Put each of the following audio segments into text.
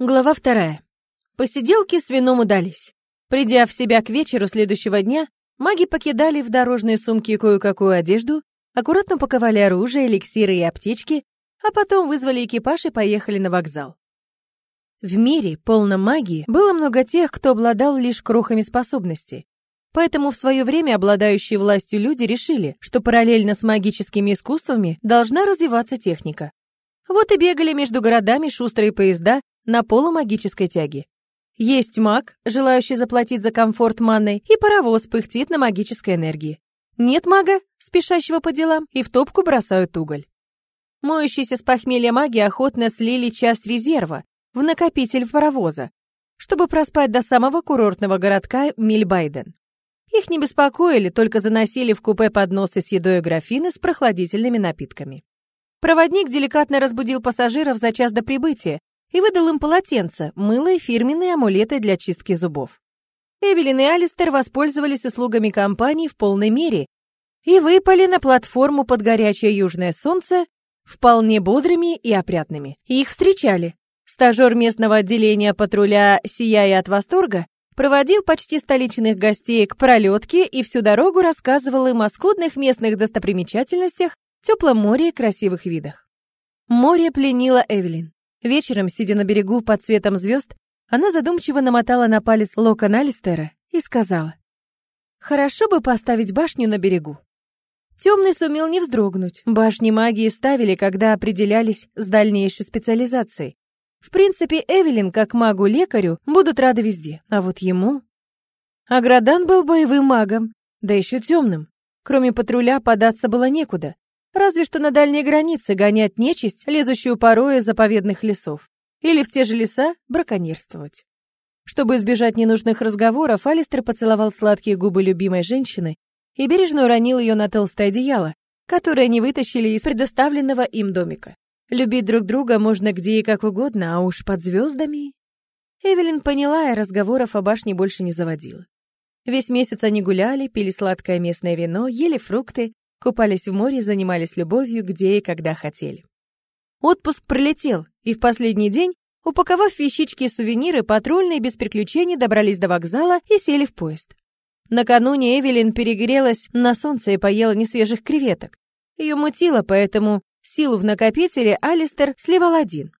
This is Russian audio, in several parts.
Глава вторая. Посиделки с вином удались. Придя в себя к вечеру следующего дня, маги покидали в дорожные сумки кое-какую одежду, аккуратно паковали оружие, эликсиры и аптечки, а потом вызвали экипаж и поехали на вокзал. В мире, полном магии, было много тех, кто обладал лишь крохами способностей. Поэтому в свое время обладающие властью люди решили, что параллельно с магическими искусствами должна развиваться техника. Вот и бегали между городами шустрые поезда на полумагической тяге. Есть маг, желающий заплатить за комфорт манной, и паровоз пыхтит на магической энергии. Нет мага, спешащего по делам, и в топку бросают уголь. Моющиеся с похмелья маги охотно слили часть резерва в накопитель паровоза, чтобы проспать до самого курортного городка Мильбайден. Их не беспокоили, только заносили в купе подносы с едой и графины с прохладительными напитками. Проводник деликатно разбудил пассажиров за час до прибытия, и выдал им полотенце, мыло и фирменные амулеты для чистки зубов. Эвелин и Алистер воспользовались услугами компании в полной мере и выпали на платформу под горячее южное солнце вполне бодрыми и опрятными. Их встречали. Стажер местного отделения патруля, сияя от восторга, проводил почти столичных гостей к пролетке и всю дорогу рассказывал им о скудных местных достопримечательностях, теплом море и красивых видах. Море пленило Эвелин. Вечером, сидя на берегу под светом звезд, она задумчиво намотала на палец локон Алистера и сказала, «Хорошо бы поставить башню на берегу». Темный сумел не вздрогнуть. Башни магии ставили, когда определялись с дальнейшей специализацией. В принципе, Эвелин, как магу-лекарю, будут рады везде, а вот ему... Аградан был боевым магом, да еще темным. Кроме патруля податься было некуда. Разве что на дальние границы гонять нечисть, лезущую порой из заповедных лесов. Или в те же леса браконьерствовать. Чтобы избежать ненужных разговоров, Алистер поцеловал сладкие губы любимой женщины и бережно уронил ее на толстое одеяло, которое они вытащили из предоставленного им домика. Любить друг друга можно где и как угодно, а уж под звездами... Эвелин поняла и разговоров о башне больше не заводила. Весь месяц они гуляли, пили сладкое местное вино, ели фрукты, Купались в море, занимались любовью, где и когда хотели. Отпуск пролетел, и в последний день, упаковав вещички и сувениры, патрульные без приключений добрались до вокзала и сели в поезд. Накануне Эвелин перегрелась на солнце и поела несвежих креветок. Ее мутило, поэтому силу в накопителе Алистер сливал один.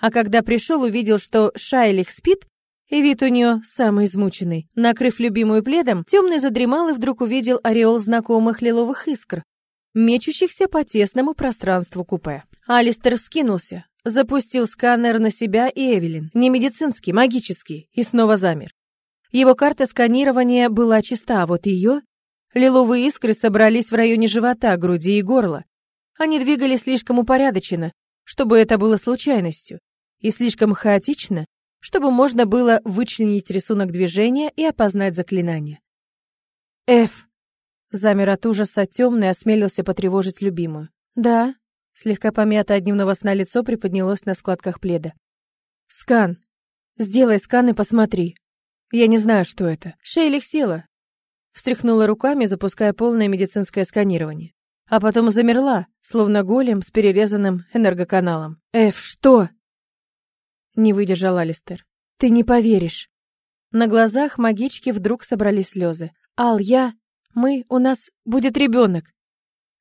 А когда пришел, увидел, что Шайлих спит, и вид у нее самый измученный. Накрыв любимую пледом, темный задремал и вдруг увидел ореол знакомых лиловых искр, мечущихся по тесному пространству купе. Алистер вскинулся, запустил сканер на себя и Эвелин. Не медицинский, магический, и снова замер. Его карта сканирования была чиста, а вот ее... Лиловые искры собрались в районе живота, груди и горла. Они двигались слишком упорядоченно, чтобы это было случайностью, и слишком хаотично, чтобы можно было вычленить рисунок движения и опознать заклинание. «Ф!» Замер от ужаса, темный осмелился потревожить любимую. «Да?» Слегка помятое от дневного сна лицо приподнялось на складках пледа. «Скан! Сделай скан и посмотри. Я не знаю, что это». Шейлих села. Встряхнула руками, запуская полное медицинское сканирование. А потом замерла, словно голем с перерезанным энергоканалом. «Эф, что?» Не выдержал Алистер. Ты не поверишь. На глазах магички вдруг собрались слезы. Ал, я... Мы... У нас будет ребенок.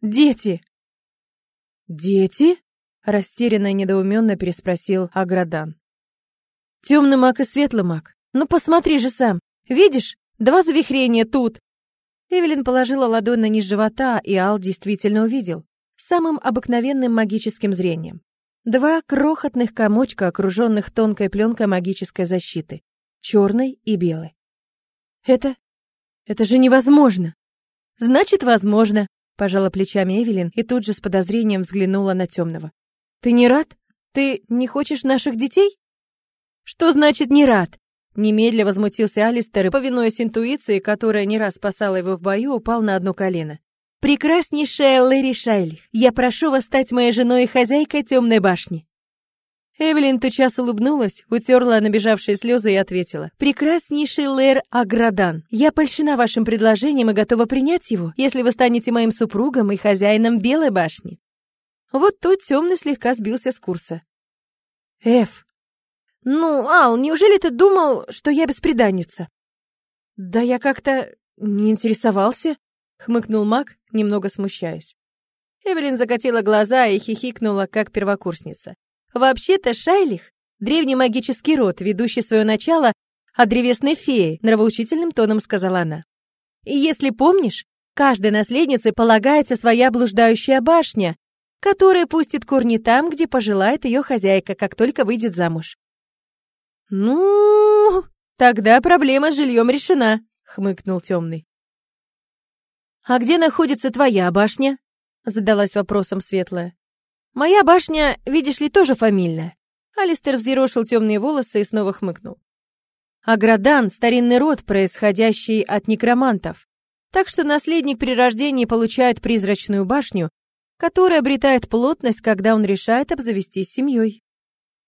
Дети! Дети? Растерянно и недоуменно переспросил Аградан. Темный маг и светлый маг. Ну посмотри же сам. Видишь? Два завихрения тут. Эвелин положила ладонь на низ живота, и Ал действительно увидел. Самым обыкновенным магическим зрением. Два крохотных комочка, окруженных тонкой пленкой магической защиты, черной и белой. Это... это же невозможно! Значит, возможно, пожала плечами Эвелин и тут же с подозрением взглянула на темного. Ты не рад? Ты не хочешь наших детей? Что значит не рад? Немедля возмутился Алистер и, повинуясь интуиции, которая не раз спасала его в бою, упал на одно колено. «Прекраснейшая Лэри Шайлих, я прошу вас стать моей женой и хозяйкой темной башни». Эвелин тотчас улыбнулась, утерла набежавшие слезы и ответила. «Прекраснейший Лэр Аградан, я польщена вашим предложением и готова принять его, если вы станете моим супругом и хозяином Белой башни». Вот тут темный слегка сбился с курса. «Эф, Ну, Ал, неужели ты думал, что я бесприданница? Да я как-то не интересовался, хмыкнул Мак, немного смущаясь. Эвелин закатила глаза и хихикнула, как первокурсница. Вообще-то Шайлих — древний магический род, ведущий свое начало от древесной феи, нравоучительным тоном сказала она. И если помнишь, каждой наследнице полагается своя блуждающая башня, которая пустит корни там, где пожелает ее хозяйка, как только выйдет замуж. «Ну, тогда проблема с жильем решена», — хмыкнул темный. «А где находится твоя башня?» — задалась вопросом светлая. «Моя башня, видишь ли, тоже фамильная». Алистер взъерошил темные волосы и снова хмыкнул. Аградан — старинный род, происходящий от некромантов. Так что наследник при рождении получает призрачную башню, которая обретает плотность, когда он решает обзавестись семьей.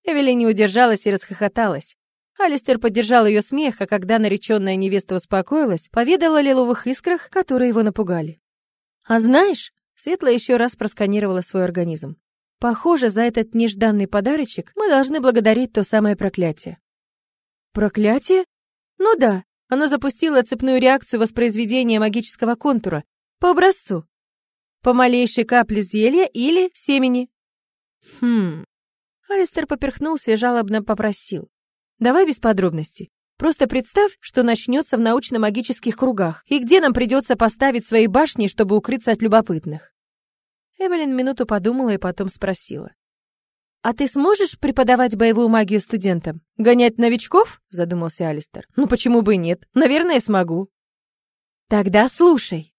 Эвелин не удержалась и расхохоталась. Алистер поддержал ее смех, а когда нареченная невеста успокоилась, поведала о лиловых искрах, которые его напугали. «А знаешь...» — Светла еще раз просканировала свой организм. «Похоже, за этот нежданный подарочек мы должны благодарить то самое проклятие». «Проклятие?» «Ну да, оно запустило цепную реакцию воспроизведения магического контура по образцу. По малейшей капле зелья или семени». «Хм...» Алистер поперхнулся и жалобно попросил. «Давай без подробностей. Просто представь, что начнется в научно-магических кругах, и где нам придется поставить свои башни, чтобы укрыться от любопытных». Эвелин минуту подумала и потом спросила. «А ты сможешь преподавать боевую магию студентам? Гонять новичков?» — задумался Алистер. «Ну почему бы и нет? Наверное, смогу». «Тогда слушай».